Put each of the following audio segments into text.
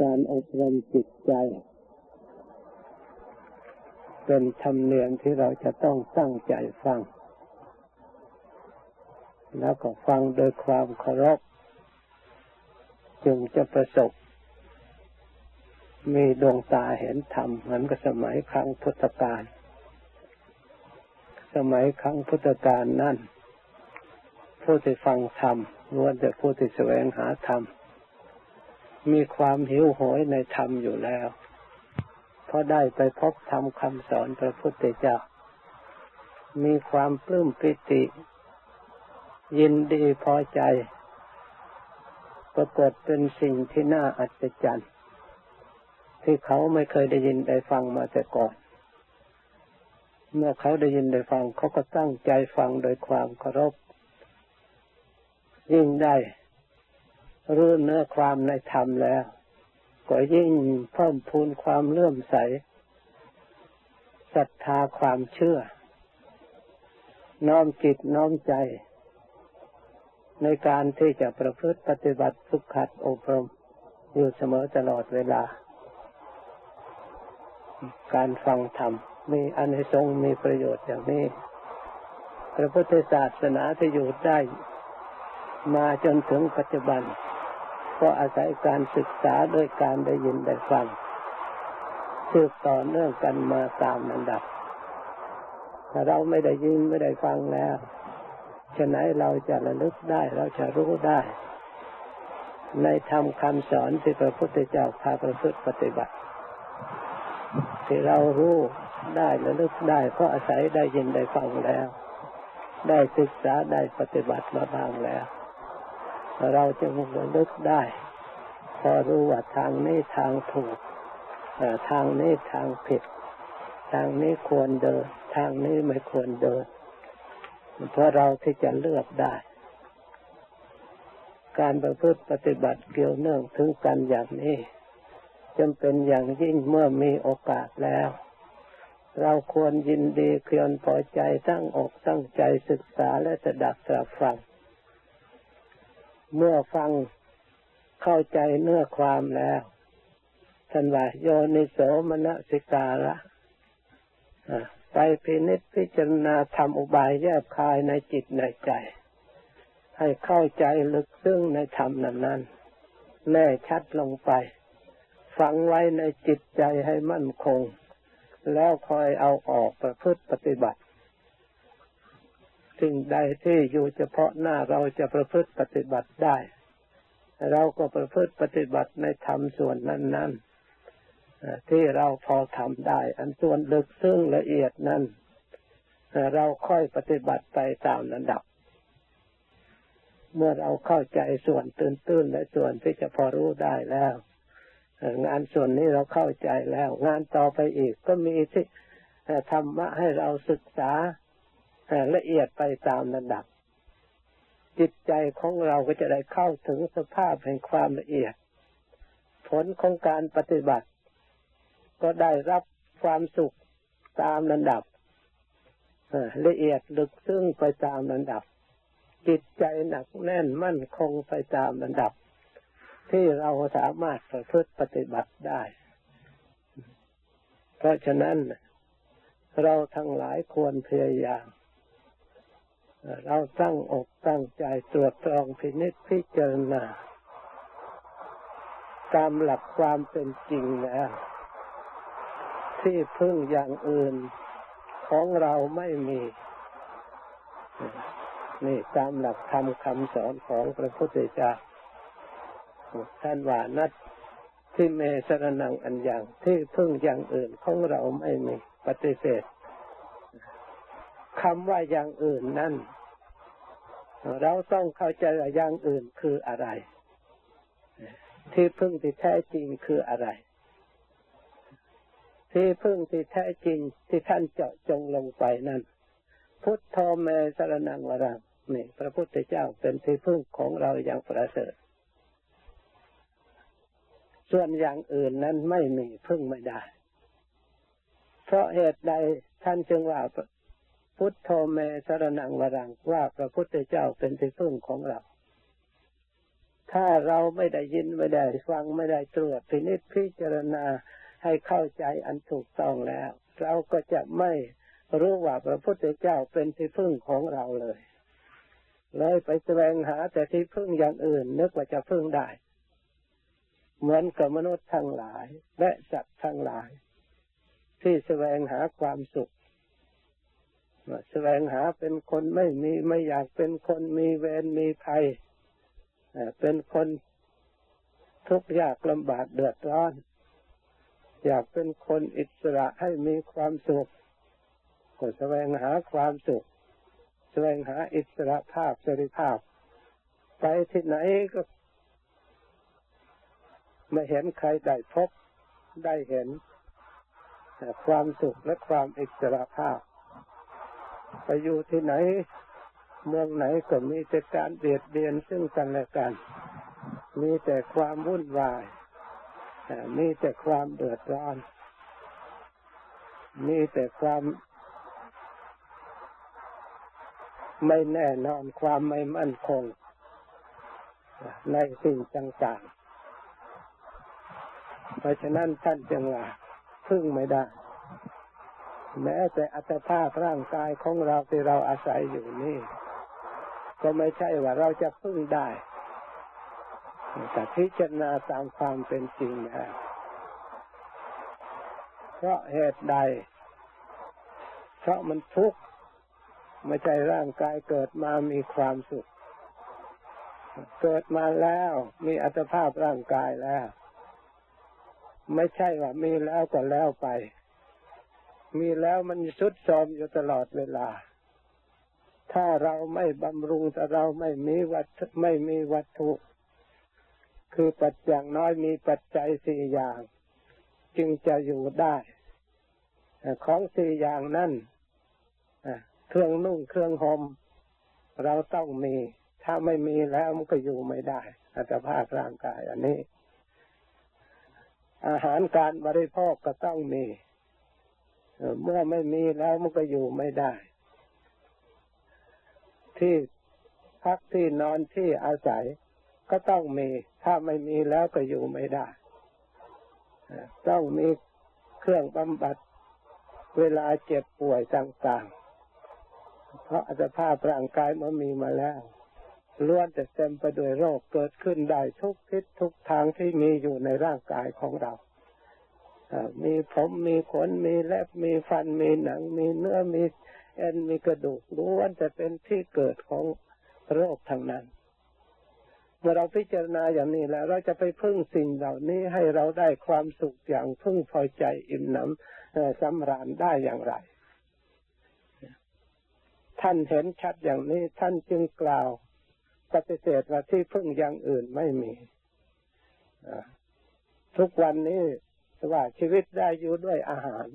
การอบรมจิตใจ เป็นธรรมเนียมที่เราจะต้องตั้งใจฟัง แล้วก็ฟังโดยความเคารพจึงจะประสบ มีดวงตาเห็นธรรมเหมือนกับสมัยครั้งพุทธกาลสมัยครั้งพุทธกาลนั่นผู้ที่ฟังธรรมล้วนแต่ผู้ที่แสวงหาธรรม มีความหิวโหยในธรรมอยู่แล้วเพราะได้ไปพบธรรมคำสอนพระพุทธเจ้า มีความปลื้มปิติ ยินดีพอใจ ปรากฏเป็นสิ่งที่น่าอัศจรรย์ที่เขาไม่เคยได้ยินได้ฟังมาแต่ก่อน เมื่อเขาได้ยินได้ฟังเขาก็ตั้งใจฟังโดยความเคารพยิ่งได้ รู้เนื้อความในธรรมแล้ว ก็ยิ่งเพิ่มพูนความเลื่อมใสศรัทธาความเชื่อ น้อมจิตน้อมใจ ในการที่จะประพฤติปฏิบัติฝึกขัดอบรมอยู่เสมอตลอดเวลา การฟังธรรมมีอันให้ทรงมีประโยชน์อย่างนี้ พระพุทธศาสนาจะอยู่ได้ มาจนถึงปัจจุบัน ก็อาศัยการศึกษาโดยการได้ยินได้ฟังสืบต่อเนื่องกันมาตามลำดับ ถ้าเราไม่ได้ยินไม่ได้ฟังแล้วฉะนั้นเราจะระลึกได้เราจะรู้ได้ ในธรรมคำสอนที่พระพุทธเจ้าพาประพฤติปฏิบัติ ที่เรารู้ได้ระลึกได้เพราะอาศัยได้ยินได้ฟังแล้ว ได้ศึกษาได้ปฏิบัติมาบ้างแล้ว เราจะมุ่งลึกได้ พอรู้ว่าทางนี้ทางถูกทางนี้ทางผิด ทางนี้ควรเดิน ทางนี้ไม่ควรเดิน เพราะเราที่จะเลือกได้ การประพฤติปฏิบัติเกี่ยวเนื่องถึงกันอย่างนี้จำเป็นอย่างยิ่งเมื่อมีโอกาสแล้ว เราควรยินดีเคียนพอใจตั้งอกตั้งใจศึกษาและจะดักตรับฟัง เมื่อฟังเข้าใจเนื้อความแล้วท่านว่าโยนิโสมนสิการะไปพินิจพิจารณาทำอุบายแยบคายในจิตในใจ ให้เข้าใจลึกซึ้งในธรรมนั้นนั้นแน่ชัดลงไป ฝังไว้ในจิตใจให้มั่นคง แล้วคอยเอาออกประพฤติปฏิบัติ สิ่งใดที่อยู่เฉพาะหน้าเราจะประพฤติปฏิบัติได้ เราก็ประพฤติปฏิบัติในธรรมส่วนนั้นๆที่เราพอทำได้ อันส่วนลึกซึ้งละเอียดนั้นเราค่อยปฏิบัติไปตามระดับ เมื่อเราเข้าใจส่วนตื้นๆและส่วนที่จะพอรู้ได้แล้ว งานส่วนนี้เราเข้าใจแล้ว งานต่อไปอีกก็มีที่ธรรมะให้เราศึกษา ละเอียดไปตามระดับ จิตใจของเราก็จะได้เข้าถึงสภาพแห่งความละเอียด ผลของการปฏิบัติ ก็ได้รับความสุขตามระดับละเอียดลึกซึ้งไปตามระดับ จิตใจหนักแน่นมั่นคงไปตามระดับ ที่เราสามารถประพฤติปฏิบัติได้ เพราะฉะนั้นเราทั้งหลายควรพยายาม เราตั้งอกตั้งใจตรวจตรองพินิจพิจารณาตามหลักความเป็นจริงแล้วที่พึ่งอย่างอื่นของเราไม่มี นี่ตามหลักธรรมคำสอนของพระพุทธเจ้าท่านว่านัดที่เมสรนังอันอย่างที่พึ่งอย่างอื่นของเราไม่มีปฏิเสธ คำว่าอย่างอื่นนั้นเราต้องเข้าใจว่าอย่างอื่นคืออะไร ที่พึ่งที่แท้จริงคืออะไร ที่พึ่งที่แท้จริงที่ท่านเจาะจงลงไปนั้นพุทโธเมสรนังวรังนี่พระพุทธเจ้าเป็นที่พึ่งของเราอย่างประเสริฐ ส่วนอย่างอื่นนั้นไม่มีพึ่งไม่ได้ เพราะเหตุใดท่านจึงว่า พุทโธเมสรนังวรังว่าพระพุทธเจ้าเป็นที่พึ่งของเรา ถ้าเราไม่ได้ยินไม่ได้ฟังไม่ได้ตรวจพินิจพิจารณาให้เข้าใจอันถูกต้องแล้ว เราก็จะไม่รู้ว่าพระพุทธเจ้าเป็นที่พึ่งของเราเลย เลยไปแสวงหาแต่ที่พึ่งอย่างอื่น นึกว่าจะพึ่งได้ เหมือนกับมนุษย์ทั้งหลายและสัตว์ทั้งหลาย ที่แสวงหาความสุข แสวงหาเป็นคนไม่มีไม่อยากเป็นคนมีเวรมีภัยเป็นคนทุกข์ยากลำบากเดือดร้อน อยากเป็นคนอิสระให้มีความสุขก็แสวงหาความสุข แสวงหาอิสระภาพเสรีภาพ ไปที่ไหนก็ ไม่เห็นใครได้พบได้เห็นความสุขและความอิสระภาพ ไปอยู่ที่ไหน เมืองไหนก็มีแต่การเบียดเบียนซึ่งกันและกัน มีแต่ความวุ่นวาย มีแต่ความเดือดร้อน มีแต่ความไม่แน่นอนความไม่มั่นคง ในสิ่งต่างๆ เพราะฉะนั้นท่านจึงว่าพึ่งไม่ได้ แม้แต่อัตภาพร่างกายของเราที่เราอาศัยอยู่นี่ ก็ไม่ใช่ว่าเราจะพึ่งได้แต่พิจารณาตามความเป็นจริงนะเพราะเหตุใด เพราะมันทุกข์ไม่ใช่ร่างกายเกิดมามีความสุข เกิดมาแล้วมีอัตภาพร่างกายแล้ว ไม่ใช่ว่ามีแล้วก็แล้วไป มีแล้วมันสุดซอมอยู่ตลอดเวลา ถ้าเราไม่บำรุงแต่เราไม่มีวัตไม่มีวัตถุ คือปัจจัยน้อยมีปัจจัยสี่อย่าง จึงจะอยู่ได้ของสี่อย่างนั้นเครื่องนุ่งเครื่องห่มเราต้องมี ถ้าไม่มีแล้วมันก็อยู่ไม่ได้ อัตภาพร่างกายอันนี้ อาหารการบริโภคก็ต้องมี เมื่อไม่มีแล้วมันก็อยู่ไม่ได้ ที่พักที่นอนที่อาศัย ก็ต้องมี ถ้าไม่มีแล้วก็อยู่ไม่ได้ ต้องมีเครื่องบำบัดเวลาเจ็บป่วยต่างๆ เพราะอัตภาพร่างกายมันมีมาแล้วล้วนแต่เต็มไปด้วยโรคเกิดขึ้นได้ทุกทิศทุกทางที่มีอยู่ในร่างกายของเรา มีผมมีขนมีเล็บมีฟันมีหนัง มีเนื้อมีเอ็นมีกระดูกล้วนจะเป็นที่เกิดของโรคทางนั้นเมื่อเราพิจารณาอย่างนี้แล้ว เราจะไปพึ่งสิ่งเหล่านี้ให้เราได้ความสุขอย่างพึ่งพอใจอิ่มหนำสำราญได้อย่างไร ท่านเห็นชัดอย่างนี้ท่านจึงกล่าวปฏิเสธว่าที่พึ่งอย่างอื่นไม่มีทุกวันนี้ ว่าชีวิตได้อยู่ด้วยอาหาร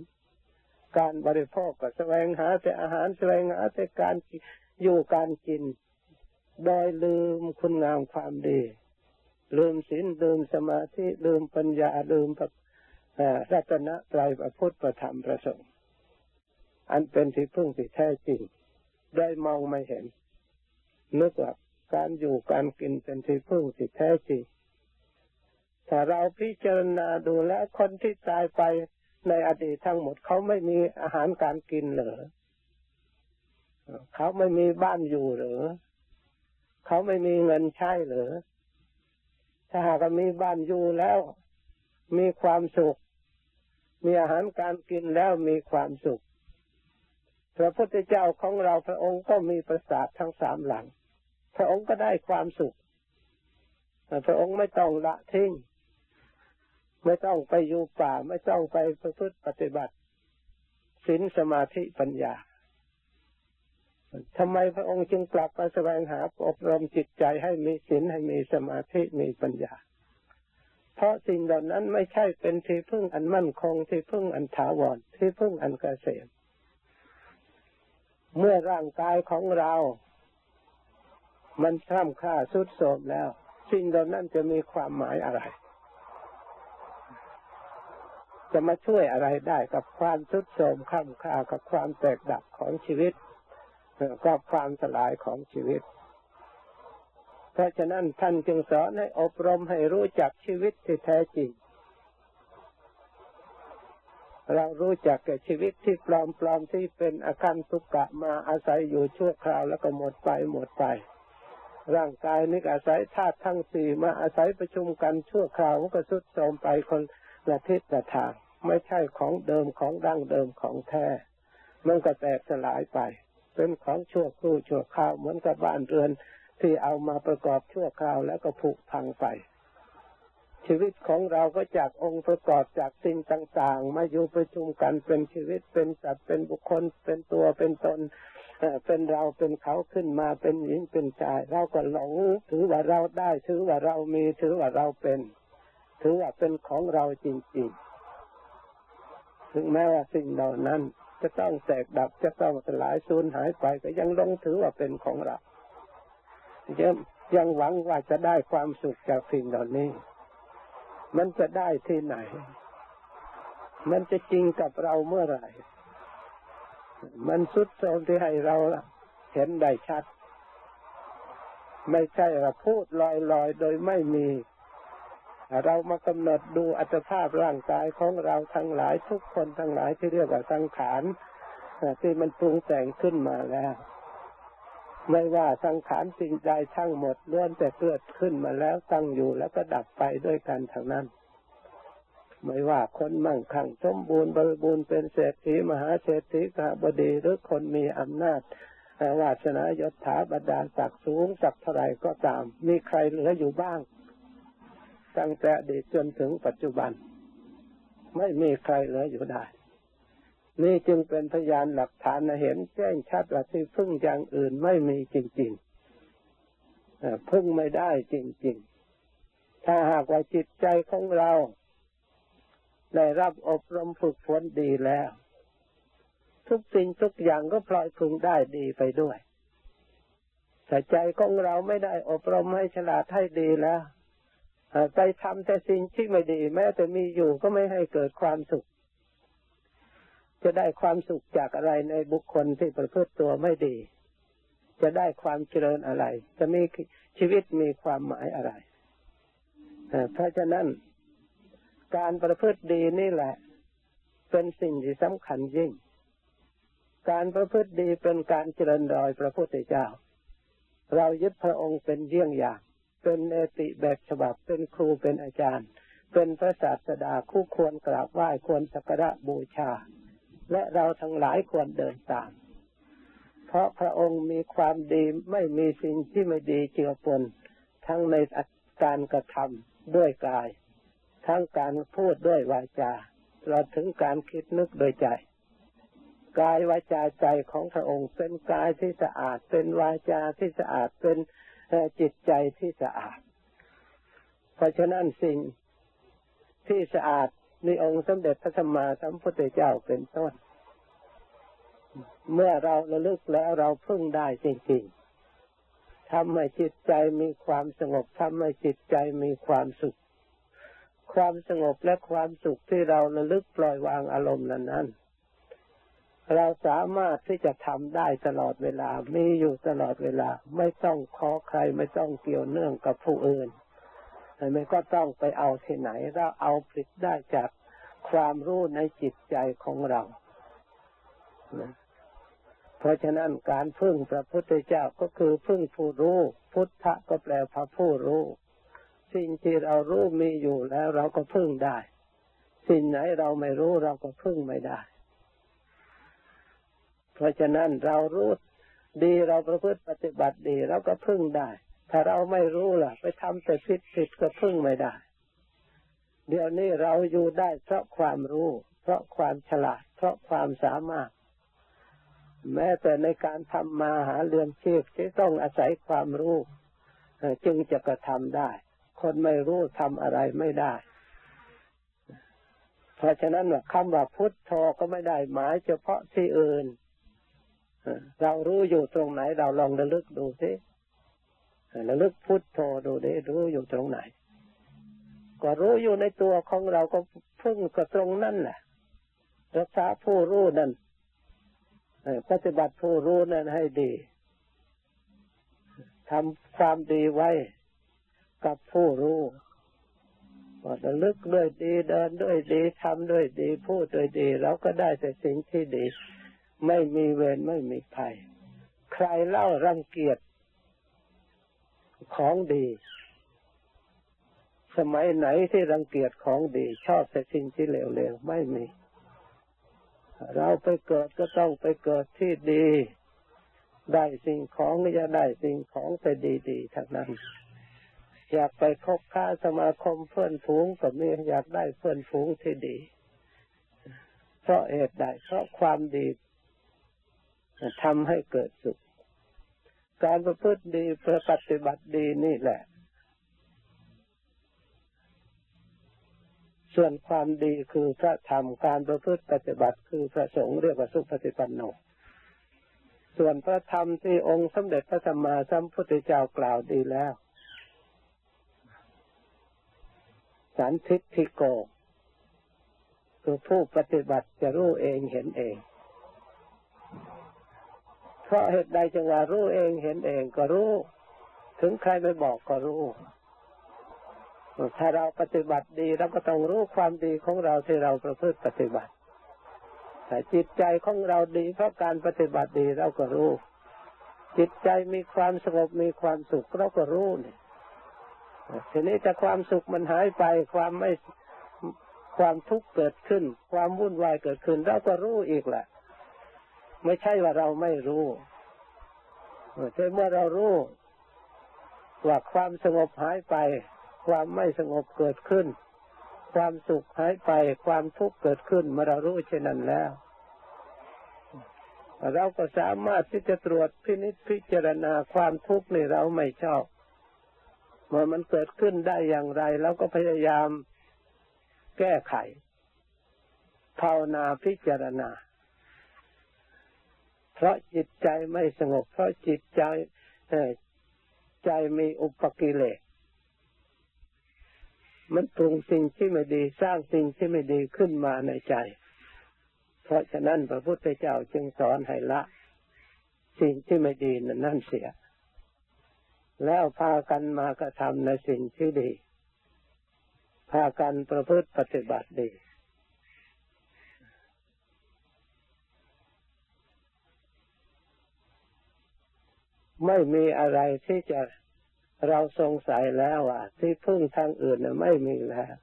การบริโภคก็แสวงหาแต่อาหารแสวงหาแต่การอยู่การกิน โดยลืมคุณงามความดี ลืมศีลลืมสมาธิลืมปัญญาลืมรัตนะไตรพระพุทธประธรรมประสงค์อันเป็นที่พึ่งที่แท้จริง ได้มองไม่เห็นนึกว่าการอยู่การกินเป็นที่พึ่งที่แท้จริง ถ้าเราพิจารณาดูแล้วคนที่ตายไปในอดีตทั้งหมดเขาไม่มีอาหารการกินเหรอเขาไม่มีบ้านอยู่หรือเขาไม่มีเงินใช้หรือถ้าหากมีบ้านอยู่แล้ว มีความสุข มีอาหารการกินแล้วมีความสุข พระพุทธเจ้าของเราพระองค์ก็มีประสาททั้งสามหลัง พระองค์ก็ได้ความสุข พระองค์ไม่ต้องละทิ้ง ไม่ต้องไปอยู่ป่า ไม่ต้องไปประพฤติปฏิบัติศีลสมาธิปัญญาทำไมพระองค์จึงกลับมาแสวงหาอบรมจิตใจให้มีศีลให้มีสมาธิมีปัญญา เพราะสิ่งเหล่านั้นไม่ใช่เป็นที่พึ่งอันมั่นคงที่พึ่งอันถาวรที่พึ่งอันเกษมเมื่อร่างกายของเรา มันคร่ำค่าสุดโทมแล้ว สิ่งเหล่านั้นจะมีความหมายอะไร จะมาช่วยอะไรได้กับความสุดโทมคร่ำค่ากับความแตกดับของชีวิตกับความสลายของชีวิต เพราะฉะนั้นท่านจึงสอนให้อบรมให้รู้จักชีวิตที่แท้จริง เรารู้จักแก่ชีวิตที่ปลอมๆที่เป็นอาการทุกะมาอาศัยอยู่ชั่วคราวแล้วก็หมดไปหมดไป ร่างกายนึกอาศัยธาตุทั้งสี่มาอาศัยประชุมกันชั่วคราวก็สุดโทรมไปคน ละเทิศละทาง ไม่ใช่ของเดิมของดั้งเดิมของแท้ มันก็แตกสลายไป เป็นของชั่วครู่ชั่วคราวเหมือนกับบ้านเรือนที่เอามาประกอบชั่วคราวแล้วก็ผุพังไป ชีวิตของเราก็จากองค์ประกอบจากสิ่งต่างๆ มาอยู่ประชุมกันเป็นชีวิตเป็นสัตว์เป็นบุคคล เป็นตัวเป็นตนเป็นเราเป็นเขาขึ้นมาเป็นหญิงเป็นชาย เราก็หลงถือว่าเราได้ถือว่าเรามีถือว่าเราเป็น ถือว่าเป็นของเราจริงๆ ถึงแม้ว่าสิ่งเหล่านั้นจะต้องแตกดับจะต้องสลายสูญหายไปก็ยังลงถือว่าเป็นของเรายังยังหวังว่าจะได้ความสุขจากสิ่งเหล่านี้ มันจะได้ที่ไหน มันจะจริงกับเราเมื่อไหร่ มันสุดโทมที่ให้เราเห็นได้ชัด ไม่ใช่เราพูดลอยๆ โดยไม่มี เรามากำหนดดูอัตภาพร่างกายของเราทั้งหลายทุกคนทั้งหลายที่เรียกว่าสังขารที่มันปรุงแต่งขึ้นมาแล้ว ไม่ว่าสังขารสิ่งใดทั้งหมดล้วนแต่เกิดขึ้นมาแล้วตั้งอยู่แล้วก็ดับไปด้วยกันทั้งนั้น ไม่ว่าคนมั่งคั่งสมบูรณ์บริบูรณ์เป็นเศรษฐีมหาเศรษฐีกบดีหรือคนมีอำนาจวาสนายศถาบรรดาศักดิ์สูงสักเท่าไรก็ตาม มีใครเหลืออยู่บ้าง ตั้งแต่อดีตจนถึงปัจจุบัน ไม่มีใครเหลืออยู่ได้ นี่จึงเป็นพยานหลักฐานเห็นแจ้งชัดว่าที่พึ่งอย่างอื่นไม่มีจริงๆพึ่งไม่ได้จริง ๆ ถ้าหากว่าจิตใจของเราได้รับอบรมฝึกฝนดีแล้ว ทุกสิ่งทุกอย่างก็พลอยพึงได้ดีไปด้วยแต่ใจของเราไม่ได้อบรมให้ฉลาดให้ดีแล้ว ไปทำแต่สิ่งที่ไม่ดี แม้แต่มีอยู่ก็ไม่ให้เกิดความสุข จะได้ความสุขจากอะไรในบุคคลที่ประพฤติตัวไม่ดี จะได้ความเจริญอะไร จะมีชีวิตมีความหมายอะไรเพราะฉะนั้น การประพฤติดีนี่แหละ เป็นสิ่งที่สำคัญยิ่ง การประพฤติดีเป็นการเจริญรอยพระพุทธเจ้า เรายึดพระองค์เป็นเยี่ยงอย่าง เป็นเนติแบบฉบับเป็นครูเป็นอาจารย์ เป็นพระศาสดาคู่ควรกราบไหว้ควรสักการะบูชา และเราทั้งหลายควรเดินตาม เพราะพระองค์มีความดีไม่มีสิ่งที่ไม่ดีเจือปนทั้งในการกระทำด้วยกาย ทั้งการพูดด้วยวาจาเราถึงการคิดนึกโดยใจกายวาจาใจของพระองค์เป็นกายที่สะอาดเป็นวาจาที่สะอาดเป็น จิตใจที่สะอาด เพราะฉะนั้นสิ่งที่สะอาดมีองค์สมเด็จพระสัมมาสัมพุทธเจ้าเป็นต้น เมื่อเราระลึกแล้วเราพึ่งได้จริงๆทำให้จิตใจมีความสงบทำให้จิตใจมีความสุข ความสงบและความสุขที่เราระลึกปล่อยวางอารมณ์นั้น เราสามารถที่จะทำได้ตลอดเวลา มีอยู่ตลอดเวลา ไม่ต้องขอใคร ไม่ต้องเกี่ยวเนื่องกับผู้อื่นไม่ก็ต้องไปเอาที่ไหน เราเอาผลิตได้จากความรู้ในจิตใจของเราเพราะฉะนั้นการพึ่งพระพุทธเจ้าก็คือพึ่งผู้รู้ พุทธะก็แปลพระผู้รู้ สิ่งที่เรารู้มีอยู่แล้วเราก็พึ่งได้ สิ่งไหนเราไม่รู้เราก็พึ่งไม่ได้ เพราะฉะนั้นเรารู้ดีเราประพฤติปฏิบัติดีเราก็พึ่งได้ ถ้าเราไม่รู้ล่ะ ไปทำแต่ผิดผิดก็พึ่งไม่ได้ เดี๋ยวนี้เราอยู่ได้เพราะความรู้ เพราะความฉลาด เพราะความสามารถ แม้แต่ในการทำมาหาเรือนชีพที่ต้องอาศัยความรู้จึงจะกระทำได้ คนไม่รู้ทำอะไรไม่ได้ เพราะฉะนั้นคำว่าพุทโธก็ไม่ได้หมายเฉพาะที่อื่น เรารู้อยู่ตรงไหน เราลองระลึกดูสิระลึกพุทโธดูดิรู้อยู่ตรงไหน ก็รู้อยู่ในตัวของเราก็พึ่งก็ตรงนั่นแหละรักษาผู้รู้นั่นปฏิบัติผู้รู้นั่นให้ดีทำความดีไว้กับผู้รู้ว่าจะลึกด้วยดีเดินด้วยดีทำด้วยดีพูดด้วยดีเราก็ได้แต่สิ่งที่ดี ไม่มีเวรไม่มีภัย ใครเล่ารังเกียจของดี สมัยไหนที่รังเกียจของดี ชอบแต่สิ่งที่เลวๆไม่มี เราไปเกิดก็ต้องไปเกิดที่ดี ได้สิ่งของก็จะได้สิ่งของแต่ดีๆทั้งนั้นอยากไปคบค้าสมาคมเพื่อนฝูงก็มีอยากได้เพื่อนฝูงที่ดี เพราะเหตุใดเพราะความดี ทำให้เกิดสุข การประพฤติดีประปฏิบัติดีนี่แหละ ส่วนความดีคือพระธรรมการประพฤติปฏิบัติคือพระสงฆ์เรียกว่าสุปฏิปันโนส่วนพระธรรมที่องค์สมเด็จพระสัมมาสัมพุทธเจ้ากล่าวดีแล้วสันทิฏฐิโกคือผู้ปฏิบัติจะรู้เองเห็นเอง เพราะเหตุใดจึงว่ารู้เองเห็นเองก็รู้ ถึงใครไม่บอกก็รู้ ถ้าเราปฏิบัติดีเราก็ต้องรู้ความดีของเราที่เราประพฤติปฏิบัติแต่จิตใจของเราดีเพราะการปฏิบัติดีเราก็รู้ จิตใจมีความสงบมีความสุขเราก็รู้เนี่ยทีนี้แต่ความสุขมันหายไปความไม่ความทุกข์เกิดขึ้น ความวุ่นวายเกิดขึ้น เราก็รู้อีกแหละ ไม่ใช่ว่าเราไม่รู้แต่เมื่อเรารู้ว่าความสงบหายไป ความไม่สงบเกิดขึ้น ความสุขหายไป ความทุกข์เกิดขึ้นเมื่อเรารู้เช่นนั้นแล้ว เราก็สามารถที่จะตรวจพินิจพิจารณาความทุกข์ในเราไม่ชอบเมื่อมันเกิดขึ้นได้อย่างไรแล้วก็พยายามแก้ไขภาวนาพิจารณา เพราะจิตใจไม่สงบ เพราะจิตใจใจมีอุปกิเลสมันปรุงสิ่งที่ไม่ดี สร้างสิ่งที่ไม่ดีขึ้นมาในใจ เพราะฉะนั้นพระพุทธเจ้าจึงสอนให้ละ สิ่งที่ไม่ดีนั้นนั่นเสีย แล้วพากันมากระทำในสิ่งที่ดี พากันประพฤติปฏิบัติดี ไม่มีอะไรที่จะเราสงสัยแล้วว่าที่พึ่งทางอื่นไม่มีแล้ว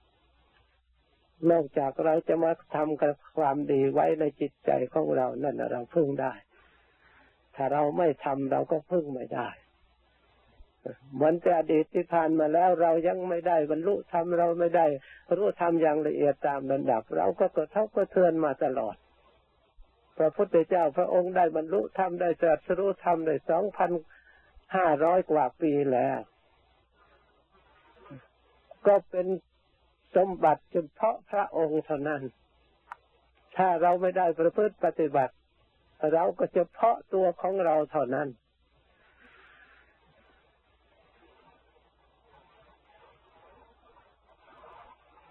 นอกจากเราจะมาทำกับความดีไว้ในจิตใจของเรานั่นเราพึ่งได้ ถ้าเราไม่ทำเราก็พึ่งไม่ได้เหมือนแต่อดีตที่ผ่านมาแล้วเรายังไม่ได้บรรลุธรรมเราไม่ได้รู้ธรรมอย่างละเอียดตามระดับ เราก็กระทบกระเทือนมาตลอด พระพุทธเจ้าพระองค์ได้บรรลุธรรมได้สัสรู้ธรรมได้สองพันห้าร้อยกว่าปีแล้ว ก็เป็นสมบัติเฉพาะพระองค์เท่านั้น ถ้าเราไม่ได้ประพฤติปฏิบัติ เราก็เฉพาะตัวของเราเท่านั้น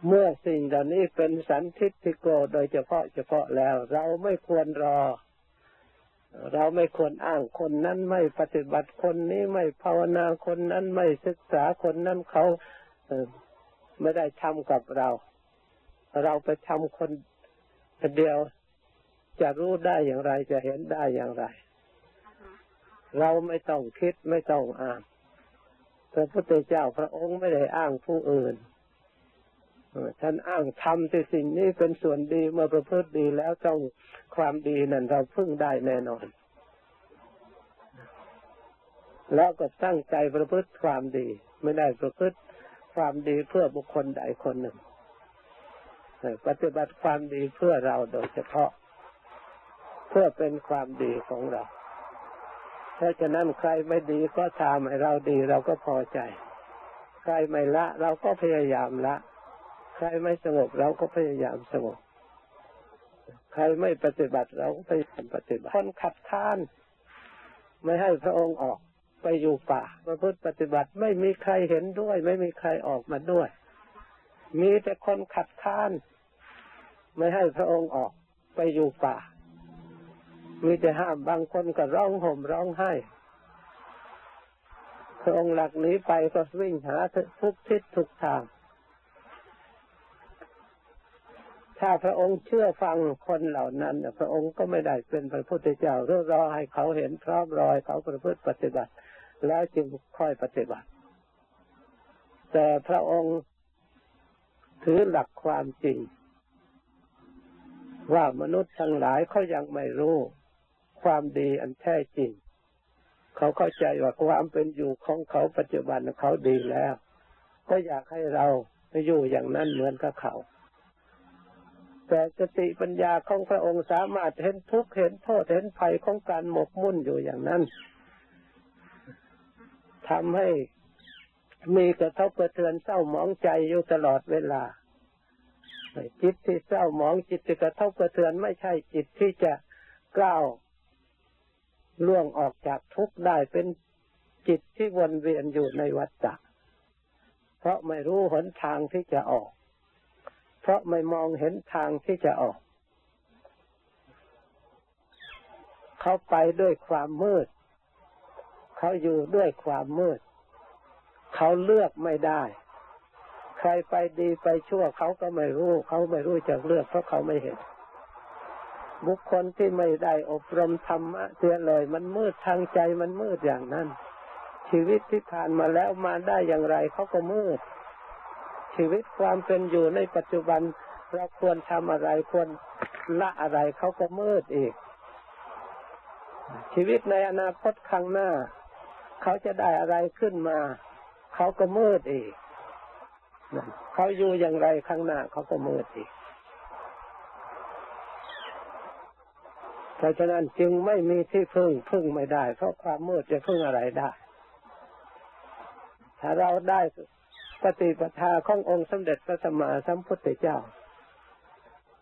เมื่อสิ่งเหล่านี้เป็นสันทิฏฐิโกโดยเฉพาะเฉพาะแล้ว เราไม่ควรรอ เราไม่ควรอ้างคนนั้นไม่ปฏิบัติคนนี้ไม่ภาวนาคนนั้นไม่ศึกษาคนนั้นเขาไม่ได้ทำกับเรา เราไปทำคนเดียวจะรู้ได้อย่างไรจะเห็นได้อย่างไร เราไม่ต้องคิดไม่ต้องอ้างพระพุทธเจ้าพระองค์ไม่ได้อ้างผู้อื่น ท่านอ้างทำแต่สิ่งนี้เป็นส่วนดีเมื่อประพฤติดีแล้วต้องความดีนั้นเราพึ่งได้แน่นอน แล้วก็ตั้งใจประพฤติความดี ไม่ได้ประพฤติความดีเพื่อบุคคลใดคนหนึ่งปฏิบัติความดีเพื่อเราโดยเฉพาะ เพื่อเป็นความดีของเราเพราะฉะนั้นใครไม่ดีก็ทำให้เราดีเราก็พอใจ ใครไม่ละ เราก็พยายามละ ใครไม่สงบเราก็พยายามสงบ ใครไม่ปฏิบัติเราก็พยายามปฏิบัติ คนขัดข้าน ไม่ให้พระองค์ออกไปอยู่ป่าประพฤติปฏิบัติไม่มีใครเห็นด้วย ไม่มีใครออกมาด้วย มีแต่คนขัดข้าน ไม่ให้พระองค์ออกไปอยู่ป่า มีแต่ห้ามบางคนก็ร้องห่มร้องไห้พระองค์หลักหนีไปก็วิ่งหาทุกทิศทุกทาง ถ้าพระองค์เชื่อฟังคนเหล่านั้นพระองค์ก็ไม่ได้เป็นพระพุทธเจ้าเรรอให้เขาเห็นพร้อมรอยเขาประพฤติปฏิบัติ แล้วจึงค่อยปฏิบัติ แต่พระองค์ถือหลักความจริง ว่ามนุษย์ทั้งหลายเขายังไม่รู้ความดีอันแท้จริง เขาเข้าใจว่าความเป็นอยู่ของเขาปัจจุบันเขาดีแล้ว ก็อยากให้เราอยู่อย่างนั้นเหมือนกับเขา แต่สติปัญญาของพระองค์สามารถเห็นทุกข์เห็นโทษเห็นภัยของการหมกมุ่นอยู่อย่างนั้นทำให้มีกระทบกระเทือนเศร้าหมองใจอยู่ตลอดเวลาจิตที่เศร้าหมองจิตที่กระทบกระเทือนไม่ใช่จิตที่จะก้าวล่วงออกจากทุกข์ได้เป็นจิตที่วนเวียนอยู่ในวัฏฏะเพราะไม่รู้หนทางที่จะออก เพราะไม่มองเห็นทางที่จะออก เขาไปด้วยความมืด เขาอยู่ด้วยความมืด เขาเลือกไม่ได้ ใครไปดีไปชั่วเขาก็ไม่รู้ เขาไม่รู้จะเลือกเพราะเขาไม่เห็น บุคคลที่ไม่ได้อบรมธรรมะเสียเลย มันมืดทางใจมันมืดอย่างนั้น ชีวิตที่ผ่านมาแล้วมาได้อย่างไรเขาก็มืด ชีวิตความเป็นอยู่ในปัจจุบัน เราควรทำอะไรควรละอะไรเขาก็มืดอีก ชีวิตในอนาคตข้างหน้า เขาจะได้อะไรขึ้นมา เขาก็มืดอีกเขาอยู่อย่างไรข้างหน้าเขาก็มืดอีกเพราะฉะนั้นจึงไม่มีที่พึ่งพึ่งไม่ได้ เพราะความมืดจะพึ่งอะไรได้ ถ้าเราได้ ปฏิปทาขององค์สมเด็จพระสัมมาสัมพุทธเจ้า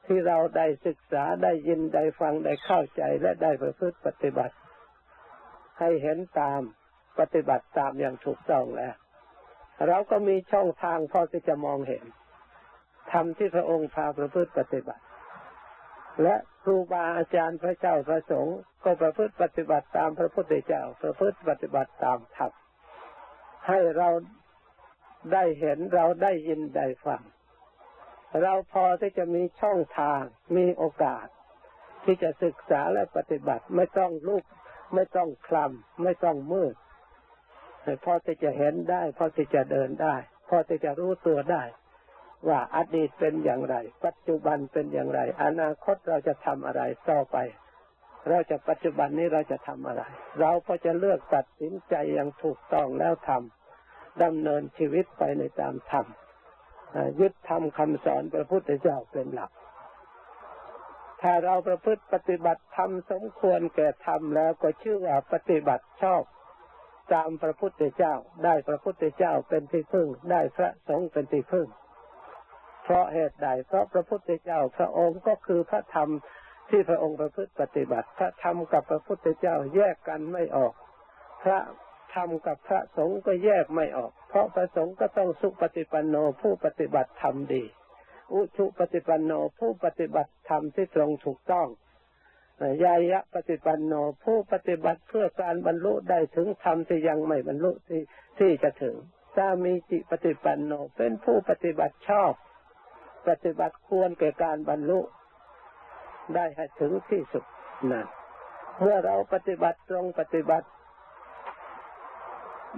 ที่เราได้ศึกษาได้ยินได้ฟังได้เข้าใจและได้ประพฤติปฏิบัติ ให้เห็นตามปฏิบัติตามอย่างถูกต้องแล้ว เราก็มีช่องทางพอที่จะมองเห็นทำที่พระองค์พาประพฤติปฏิบัติ และครูบาอาจารย์พระเจ้าพระสงฆ์ก็ประพฤติปฏิบัติตามพระพุทธเจ้า ประพฤติปฏิบัติตามธรรมให้เรา ได้เห็นเราได้ยินได้ฟัง เราพอที่จะมีช่องทางมีโอกาส ที่จะศึกษาและปฏิบัติไม่ต้องลุก ไม่ต้องคลำไม่ต้องมืดพอที่จะเห็นได้ พอที่จะเดินได้ พอที่จะรู้ตัวได้ ว่าอดีตเป็นอย่างไร ปัจจุบันเป็นอย่างไร อนาคตเราจะทำอะไรต่อไป เราจะปัจจุบันนี้เราจะทำอะไร เราก็จะเลือกตัดสินใจอย่างถูกต้องแล้วทำ ดำเนินชีวิตไปในตามธรรมยึดธรรมคำสอนพระพุทธเจ้าเป็นหลัก ถ้าเราประพฤติปฏิบัติธรรมสมควรแก่ธรรมแล้วก็ชื่อว่าปฏิบัติชอบตามพระพุทธเจ้า ได้พระพุทธเจ้าเป็นที่พึ่ง ได้พระสงฆ์เป็นที่พึ่ง เพราะเหตุใดเพราะพระพุทธเจ้า พระองค์ก็คือพระธรรมที่พระองค์ประพฤติปฏิบัติ พระธรรมกับพระพุทธเจ้าแยกกันไม่ออก พระ ธรรมกับพระสงฆ์ก็แยกไม่ออก เพราะพระสงฆ์ก็ต้องสุปฏิปันโนผู้ปฏิบัติธรรมดี อุชุปฏิปันโนผู้ปฏิบัติธรรมที่ตรงถูกต้องยายะปฏิปันโนผู้ปฏิบัติเพื่อการบรรลุได้ถึงธรรมที่ยังไม่บรรลุที่ที่จะถึงสามีจิปฏิปันโนเป็นผู้ปฏิบัติชอบ ปฏิบัติควรแก่การบรรลุ ได้ให้ถึงที่สุดนั่นเมื่อเราปฏิบัติตรงปฏิบัติ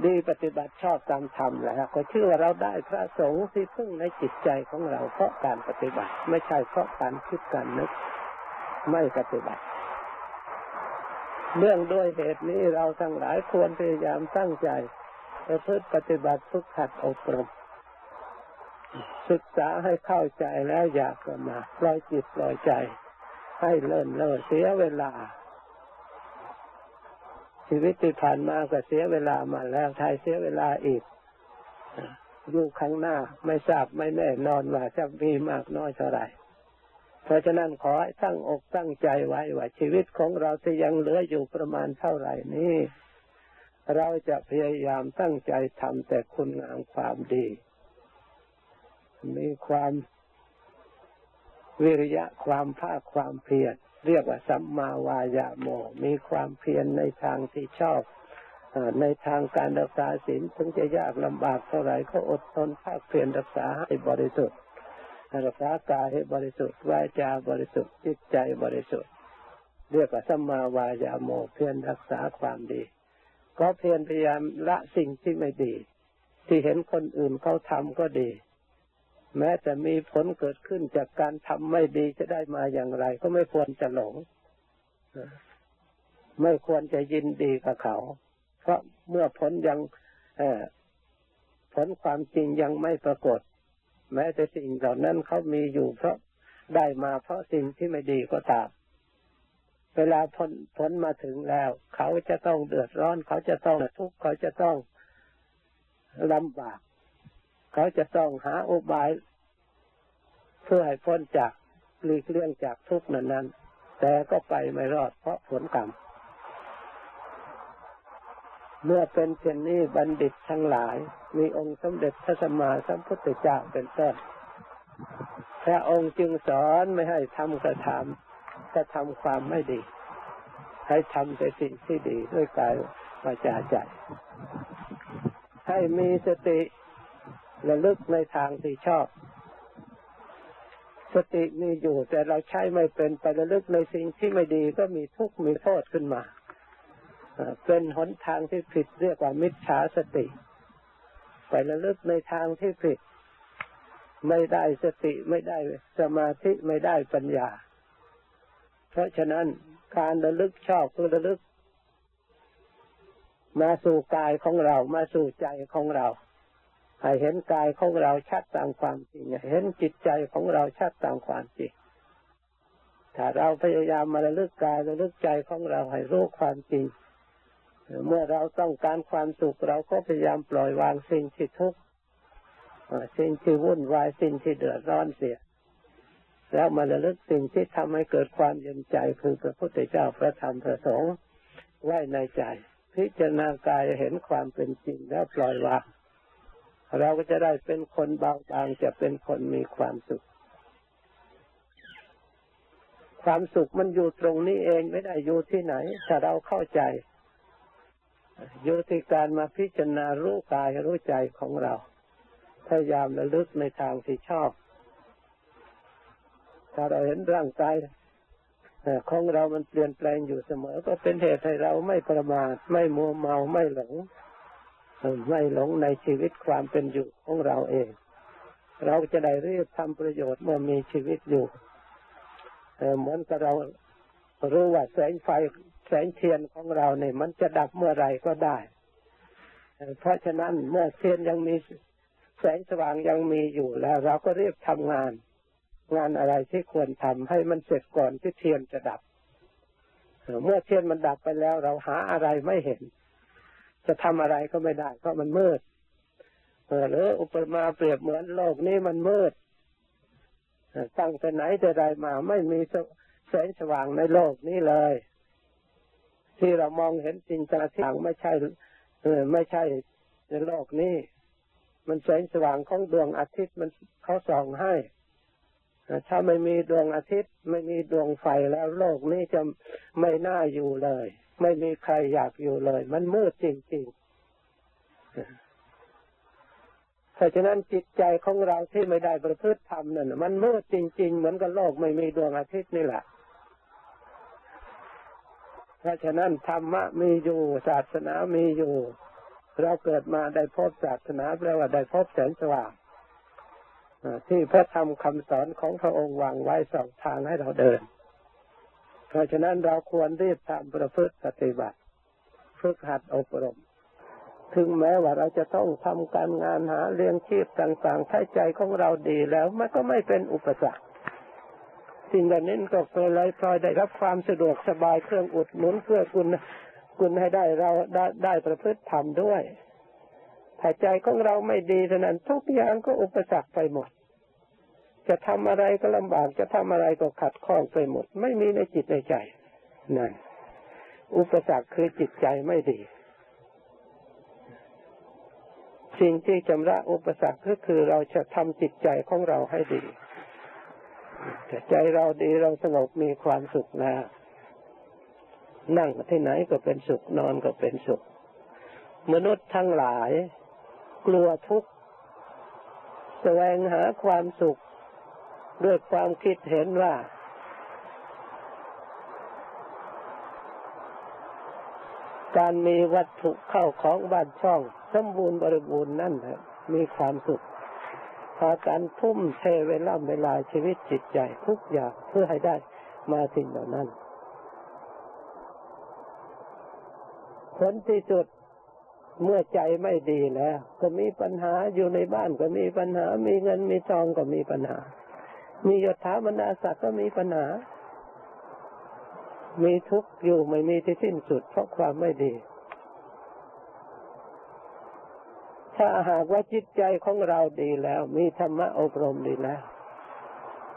ดีปฏิบัติชอบตามธรรมแล้วก็ชื่อว่าเราได้พระสงฆ์ที่พึ่งในจิตใจของเราเพราะการปฏิบัติ ไม่ใช่เพราะการคิดการนึกไม่ปฏิบัติเรื่องด้วยเหตุนี้เราทั้งหลายควรพยายามตั้งใจประพฤติปฏิบัติฝึกหัดอบรมศึกษาให้เข้าใจแล้วอยากจะมาปล่อยจิตปล่อยใจ ให้เลิ่นเล่อเสียเวลา ชีวิตที่ผ่านมาก็เสียเวลามาแล้วทายเสียเวลาอีกอยู่ข้างหน้าไม่ทราบไม่แน่นอนว่าจะมีมากน้อยเท่าไหร่ เพราะฉะนั้นขอให้ตั้งอกตั้งใจไว้ว่าชีวิตของเราที่ยังเหลืออยู่ประมาณเท่าไหร่นี้ เราจะพยายามตั้งใจทำแต่คุณงามความดี มีความวิริยะความภาคความเพียร เรียกว่าสัมมาวายาโม มีความเพียรในทางที่ชอบในทางการรักษาศีลถึงจะยากลำบากเท่าไหร่ก็อดทนภาคเพียรรักษาให้บริสุทธิ์รักษากายให้บริสุทธิ์วาจาบริสุทธิ์จิตใจบริสุทธิ์ เรียกว่าสัมมาวายาโมเพียรรักษาความดี ก็เพียรพยายามละสิ่งที่ไม่ดี ที่เห็นคนอื่นเขาทำก็ดี แม้จะมีผลเกิดขึ้นจากการทำไม่ดีจะได้มาอย่างไร ก็ไม่ควรจะหลง ไม่ควรจะยินดีกับเขา เพราะเมื่อผลยังผลความจริงยังไม่ปรากฏ แม้แต่สิ่งเหล่านั้นเขามีอยู่ เพราะได้มาเพราะสิ่งที่ไม่ดีก็ตามเวลาผลผลมาถึงแล้ว เขาจะต้องเดือดร้อน เขาจะต้องทุกข์เขาจะต้องลำบาก เขาจะต้องหาอุบาย เพื่อให้พ้นจากหลีกเลี่ยงจากทุกข์นั้นแต่ก็ไปไม่รอดเพราะผลกรรม เมื่อเป็นเช่นนี้บัณฑิตทั้งหลาย มีองค์สมเด็จพระสัมมาสัมพุทธเจ้าเป็นต้นพระองค์จึงสอนไม่ให้ทำกระทำกระทำความไม่ดี ให้ทำแต่สิ่งที่ดีด้วยกายวาจาใจ ให้มีสติ ระลึกในทางที่ชอบ สติมีอยู่แต่เราใช้ไม่เป็นไประลึกในสิ่งที่ไม่ดีก็มีทุกข์มีโทษขึ้นมาเป็นหนทางที่ผิดเรียกว่ามิจฉาสติไประลึกในทางที่ผิด ไม่ได้สติไม่ได้สมาธิไม่ได้ปัญญา เพราะฉะนั้นการระลึกชอบคือระลึก มาสู่กายของเรามาสู่ใจของเรา ให้เห็นกายของเราชัดตามความจริงเห็นจิตใจของเราชัดตามความจริงถ้าเราพยายามมาระลึกกายระลึกใจของเราให้รู้ความจริง เมื่อเราต้องการความสุขเราก็พยายามปล่อยวางสิ่งที่ทุกข์สิ่งที่วุ่นวายสิ่งที่เดือดร้อนเสีย แล้วมาระลึกสิ่งที่ทำให้เกิดความเย็นใจคือพระพุทธเจ้าพระธรรมพระสงฆ์ไว้ในใจ พิจารณากายเห็นความเป็นจริงแล้วปล่อยวาง เราก็จะได้เป็นคนเบาบางจะเป็นคนมีความสุข ความสุขมันอยู่ตรงนี้เองไม่ได้อยู่ที่ไหน ถ้าเราเข้าใจอยู่ที่การมาพิจารณารู้กายรู้ใจของเรา พยายามระลึกในทางที่ชอบ ถ้าเราเห็นร่างกายของเรามันเปลี่ยนแปลงอยู่เสมอ ก็เป็นเหตุให้เราไม่ประมาทไม่มัวเมาไม่หลง ไม่หลงในชีวิตความเป็นอยู่ของเราเอง เราจะได้รีบทำประโยชน์เมื่อมีชีวิตอยู่เหมือนกับเรารู้ว่าแสงไฟแสงเทียนของเราเนี่ยมันจะดับเมื่อไรก็ได้ เพราะฉะนั้นเมื่อเทียนยังมีแสงสว่างยังมีอยู่แล้ว เราก็รีบทำงาน งานอะไรที่ควรทำให้มันเสร็จก่อนที่เทียนจะดับ เมื่อเทียนมันดับไปแล้ว เราหาอะไรไม่เห็น จะทำอะไรก็ไม่ได้ เพราะมันมืดหรืออุปมาเปรียบเหมือนโลกนี้มันมืดตั้งแต่ไหนแต่ใดมาไม่มีแสงสว่างในโลกนี้เลย ที่เรามองเห็นสิ่งต่างๆไม่ใช่ไม่ใช่ในโลกนี้ มันแสงสว่างของดวงอาทิตย์มันเขาส่องให้ถ้าไม่มีดวงอาทิตย์ ไม่มีดวงไฟแล้วโลกนี้จะไม่น่าอยู่เลย ไม่มีใครอยากอยู่เลย มันมืดจริงๆเพราะฉะนั้นจิตใจของเราที่ไม่ได้ประพฤติธรรมนั่นมันมืดจริง ๆ เหมือนกับโลกไม่มีดวงอาทิตย์นี่แหละเพราะฉะนั้นธรรมะมีอยู่ศาสนามีอยู่ เราเกิดมาได้พบศาสนาแปลว่าได้พบแสงสว่างที่พระธรรมคำสอนของพระองค์วางไว้สองทางให้เราเดิน เพราะฉะนั้นเราควรรีบทำประพฤติปฏิบัติฝึกหัดอบรม ถึงแม้ว่าเราจะต้องทำการงานหาเลี้ยงชีพต่างๆถ้าใจของเราดีแล้วมันก็ไม่เป็นอุปสรรคสิ่งเหล่านี้ก็เกิดเลยพลอยได้รับความสะดวกสบายเครื่องอุดหนุนเพื่อคุณคุณให้ได้เราได้ได้ประพฤติธรรมด้วยถ้าใจของเราไม่ดีเท่านั้นทุกอย่างก็อุปสรรคไปหมด จะทำอะไรก็ลำบากจะทำอะไรก็ขัดข้องไปหมด ไม่มีในจิตในใจนั่นอุปสรรคคือจิตใจไม่ดี สิ่งที่จำระอุปสรรคก็คือเราจะทำจิตใจของเราให้ดีแต่ใจเราดีเราสงบมีความสุขแล้วนั่งที่ไหนก็เป็นสุขนอนก็เป็นสุข มนุษย์ทั้งหลาย กลัวทุกข์แสวงหาความสุข ด้วยความคิดเห็นว่า การมีวัตถุเข้าของบ้านช่อง สมบูรณ์บริบูรณ์นั่นแหละมีความสุขพาการทุ่มเทเวลาเวลาชีวิตจิตใจทุกอย่างเพื่อให้ได้มาสิ่งเหล่านั้น ผลที่สุดเมื่อใจไม่ดีแล้ว ก็มีปัญหาอยู่ในบ้านก็มีปัญหา มีเงินมีทองก็มีปัญหา มียศถาบรรดาศักดิ์ก็มีปัญหา มีทุกข์อยู่ไม่มีที่สิ้นสุด เพราะความไม่ดี ถ้าหากว่าจิตใจของเราดีแล้ว มีธรรมะอบรมดีแล้ว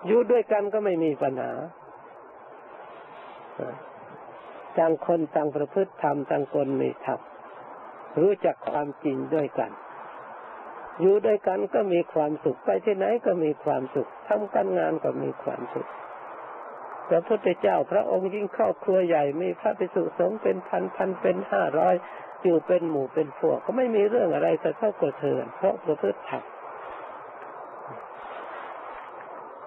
อยู่ด้วยกันก็ไม่มีปัญหาต่างคนต่างประพฤติธรรมต่างคนมีธรรมรู้จักความจริงด้วยกัน อยู่ด้วยกันก็มีความสุข ไปที่ไหนก็มีความสุขทำการงานก็มีความสุขพระพุทธเจ้าพระองค์ยิ่งครอบครัวใหญ่มีพระภิกษุสงฆ์เป็นพันพันเป็นห้าร้อยอยู่เป็นหมู่เป็นพวก ก็ไม่มีเรื่องอะไรจะเท่ากระเทือนเพราะประพฤติธรรม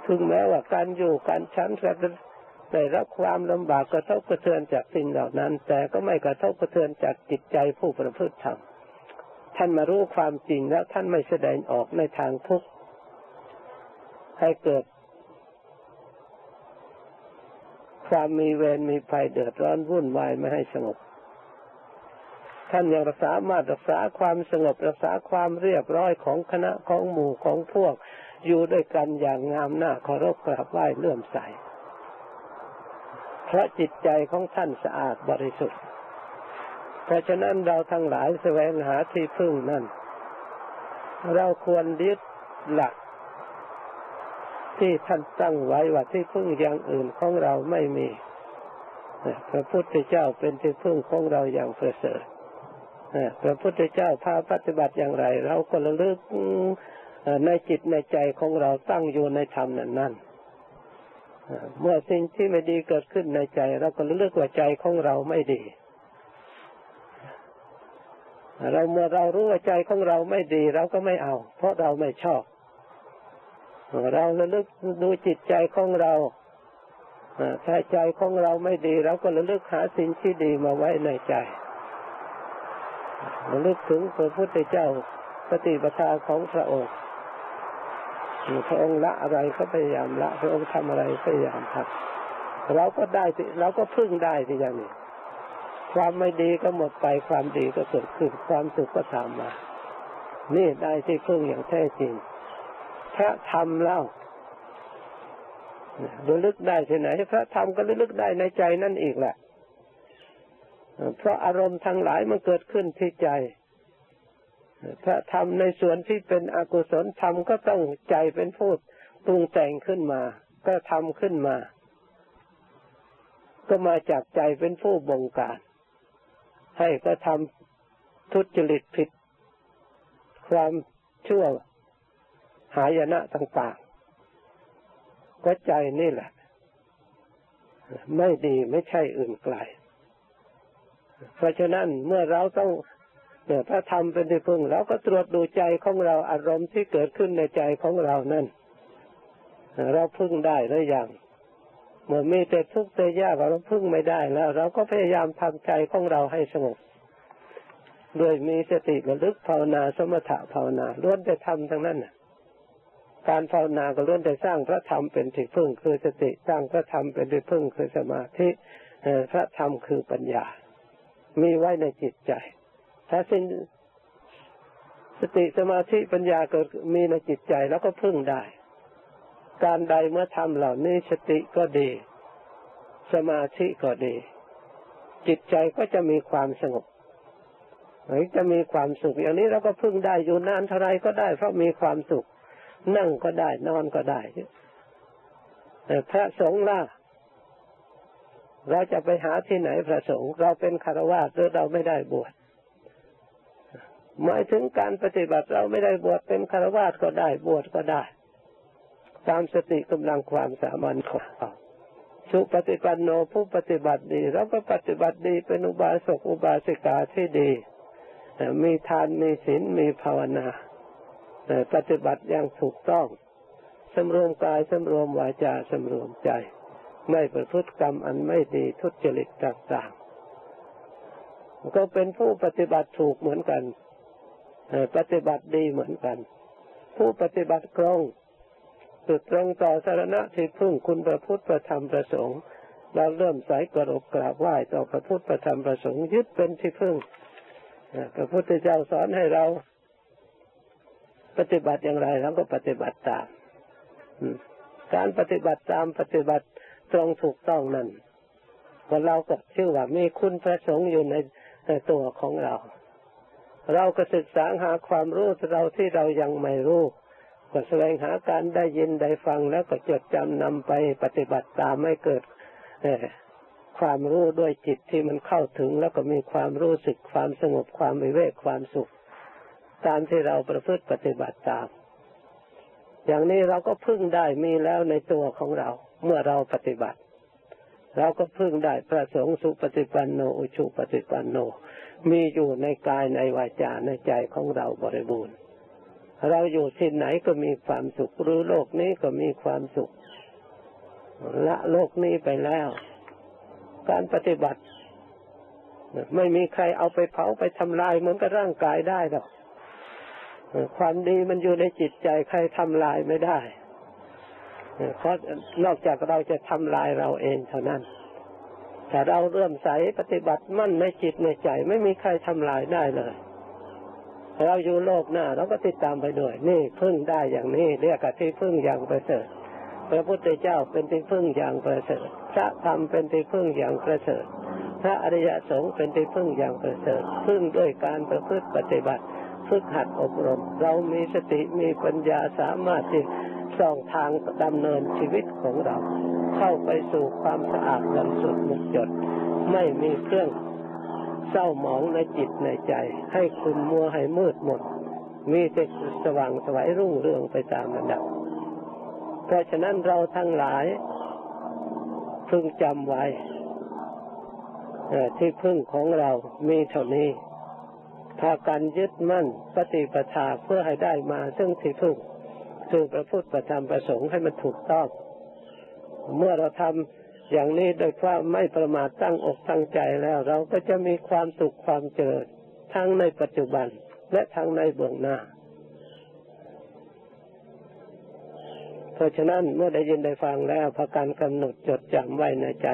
ถึงแม้ว่าการอยู่การชั้นจะได้รับความลำบากกระทบกระเทือนจากสิ่งเหล่านั้น แต่ก็ไม่กระทบกระเทือนจากจิตใจผู้ประพฤติธรรม ท่านมารู้ความจริงแล้วท่านไม่แสดงออกในทางทุกข์ให้เกิด ความมีเวรมีภัยเดือดร้อนวุ่นวายไม่ให้สงบ ท่านยังรักษามารถรักษาความสงบรักษาความเรียบร้อยของคณะของหมู่ของพวก อยู่ด้วยกันอย่างงามหน้าเคารพกราบไหว้เลื่อมใส เพราะจิตใจของท่านสะอาดบริสุทธิ์ ราะฉะนั้นเราทั้งหลายแสวงหาที่พึ่งนั่น เราควรยึดหลัก ที่ท่านตั้งไว้ว่าที่พึ่งอย่างอื่นของเราไม่มีพระพุทธเจ้าเป็นที่พึ่งของเราอย่างประเสริฐพระพุทธเจ้าพาปฏิบัติอย่างไร เราก็ระลึกในจิตในใจของเราตั้งอยู่ในธรรมนั้นนั่นเมื่อสิ่งที่ไม่ดีเกิดขึ้นในใจ เราก็เลือกว่าใจของเราไม่ดี เราเมื่อเรารู้ว่าใจของเราไม่ดี เราก็ไม่เอา เพราะเราไม่ชอบ เราระลึกดูจิตใจของเราถ้าใจของเราไม่ดี เราก็ระลึกหาสิ่งที่ดีมาไว้ในใจระลึกถึงพระพุทธเจ้าปฏิปทาของพระองค์พระองค์ละอะไรก็พยายามละ พระองค์ทำอะไรพยายามทำเราก็ได้เราก็พึ่งได้ที่อย่างนี้ ความไม่ดีก็หมดไปความดีก็เกิดขึ้นความสุขก็ตามมา นี่ได้ที่พึ่งอย่างแท้จริงพระธรรมเล่าระลึกได้ที่ไหนพระธรรมก็ระลึกได้ในใจนั่นอีกแหละเพราะอารมณ์ทั้งหลายมันเกิดขึ้นที่ใจถ้าทำในส่วนที่เป็นอกุศลทำก็ต้องใจเป็นผู้ปรุงแต่งขึ้นมา ก็ทำขึ้นมา ก็มาจากใจเป็นผู้บงการ ให้ก็ทำทุจริตผิด ความชั่วหายนะต่างๆก็ใจนี่แหละ ไม่ดีไม่ใช่อื่นไกล เพราะฉะนั้นเมื่อเราต้องเนี่ยถ้าทำเป็นที่พึ่งเราก็ตรวจดูใจของเราอารมณ์ที่เกิดขึ้นในใจของเรานั่น เราพึ่งได้หรือยัง เมื่อมีแต่ทุกข์แต่ยากเราพึ่งไม่ได้แล้ว เราก็พยายามทำใจของเราให้สงบโดยมีสติระลึกภาวนาสมถะภาวนาล้วนแต่ทำทั้งนั้นการภาวนาก็ล้วนแต่สร้างพระธรรมเป็นที่พึ่งคือสติสร้างพระธรรมเป็นที่พึ่งคือสมาธิพระธรรมคือปัญญา มีไว้ในจิตใจ ถ้าสิ่งสติสมาธิปัญญาเกิดมีในจิตใจแล้วก็พึ่งได้ การใดเมื่อทำเหล่านี้สติก็ดี สมาธิก็ดี จิตใจก็จะมีความสงบหรือจะมีความสุขอย่างนี้เราก็พึ่งได้อยู่นานเท่าไรก็ได้ เพราะมีความสุข นั่งก็ได้นอนก็ได้แต่พระสงฆ์ล่ะเราจะไปหาที่ไหนพระสงฆ์เราเป็นคารวะหรือเราไม่ได้บวชหมายถึงการปฏิบัติเราไม่ได้บวชเป็นคารวาสก็ได้บวชก็ได้ ตามสติกำลังความสามารถของเราสุปฏิปันโนผู้ปฏิบัติดีเราก็ปฏิบัติดีเป็นอุบาสกอุบาสิกาที่ดี มีทานมีศีลมีภาวนาปฏิบัติอย่างถูกต้องสำรวมกายสำรวมวาจาสำรวมใจ ไม่ประพฤติกรรมอันไม่ดีทุจริตต่างๆก็เป็นผู้ปฏิบัติถูกเหมือนกันปฏิบัติดีเหมือนกัน ผู้ปฏิบัติตรง สุดตรงต่อสารณะที่พึ่งคุณพระพุทธประธรรมประสงค์เราเริ่มสายกรบกราบไหว้ต่อพระพุทธประธรรมประสงค์ยึดเป็นที่พึ่งพระพุทธเจ้าสอนให้เราปฏิบัติอย่างไรเราก็ปฏิบัติตามการปฏิบัติตามปฏิบัติตรงถูกต้องนั้นว่าเราก็ชื่อว่ามีคุณประสงค์อยู่ในในตัวของเรา เราก็ศึกษาหาความรู้เราที่เรายังไม่รู้ ก็แสวงหาการได้ยินได้ฟังแล้วก็จดจำนำไปปฏิบัติตามไม่เกิดความรู้ด้วยจิตที่มันเข้าถึงแล้วก็มีความรู้สึกความสงบความวิเวกความสุข ตามที่เราประพฤติปฏิบัติตาม อย่างนี้เราก็พึ่งได้มีแล้วในตัวของเรา เมื่อเราปฏิบัติ เราก็พึ่งได้พระสงฆ์สุปฏิปันโนอุชุปฏิปันโน มีอยู่ในกายในวาจาในใจของเราบริบูรณ์ เราอยู่ที่ไหนก็มีความสุขหรือโลกนี้ก็มีความสุข ละโลกนี้ไปแล้ว การปฏิบัติ ไม่มีใครเอาไปเผาไปทำลายเหมือนกับร่างกายได้หรอกความดีมันอยู่ในจิตใจใครทำลายไม่ได้เพราะนอกจากเราจะทำลายเราเองเท่านั้นแต่เราเริ่มใสปฏิบัติมั่นในจิตในใจ ไม่มีใครทำลายได้เลย เราอยู่โลกหน้าเราก็ติดตามไปด้วย นี่พึ่งได้อย่างนี้เรียกว่าที่พึ่งอย่างประเสริฐพระพุทธเจ้าเป็นที่พึ่งอย่างประเสริฐพระธรรมเป็นที่พึ่งอย่างประเสริฐพระอริยสงฆ์เป็นที่พึ่งอย่างประเสริฐพึ่งด้วยการประพฤติปฏิบัติฝึกหัดอบรม เรามีสติมีปัญญาสามารถที่ส่องทางดำเนินชีวิตของเรา เข้าไปสู่ความสะอาดบริสุทธิ์หมดจด ไม่มีเครื่อง เศร้าหมองในจิตในใจ ให้คุณมัวให้มืดหมด มีแต่สว่างสวัยรุ่งเรืองไปตามระดับ เพราะฉะนั้นเราทั้งหลายพึงจำไว้ที่พึ่งของเรามีเท่านี้พากันยึดมั่นปฏิปทาเพื่อให้ได้มา ซึ่งที่พึ่งซึ่งพระพุทธประธรรมประสงค์ให้มันถูกต้อง เมื่อเราทำ อย่างนี้โดยความไม่ประมาทตั้งอกตั้งใจแล้ว เราก็จะมีความสุขความเจริญทั้งในปัจจุบันและทั้งในเบื้องหน้า เพราะฉะนั้นเมื่อได้ยินได้ฟังแล้วพาการกำหนดจดจำไว้ในใจ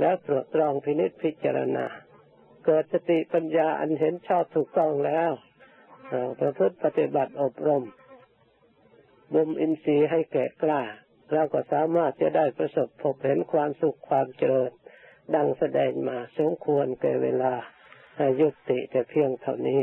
แล้วตรวจตรองพินิจพิจารณา เกิดสติปัญญาอันเห็นชอบถูกต้องแล้วประพฤติปฏิบัติอบรมบ่มอินทรีย์ให้แก่กล้า เราก็สามารถจะได้ประสบพบเห็นความสุขความเจริญ ดังแสดงมาสมควรแก่เวลายุติแต่เพียงเท่านี้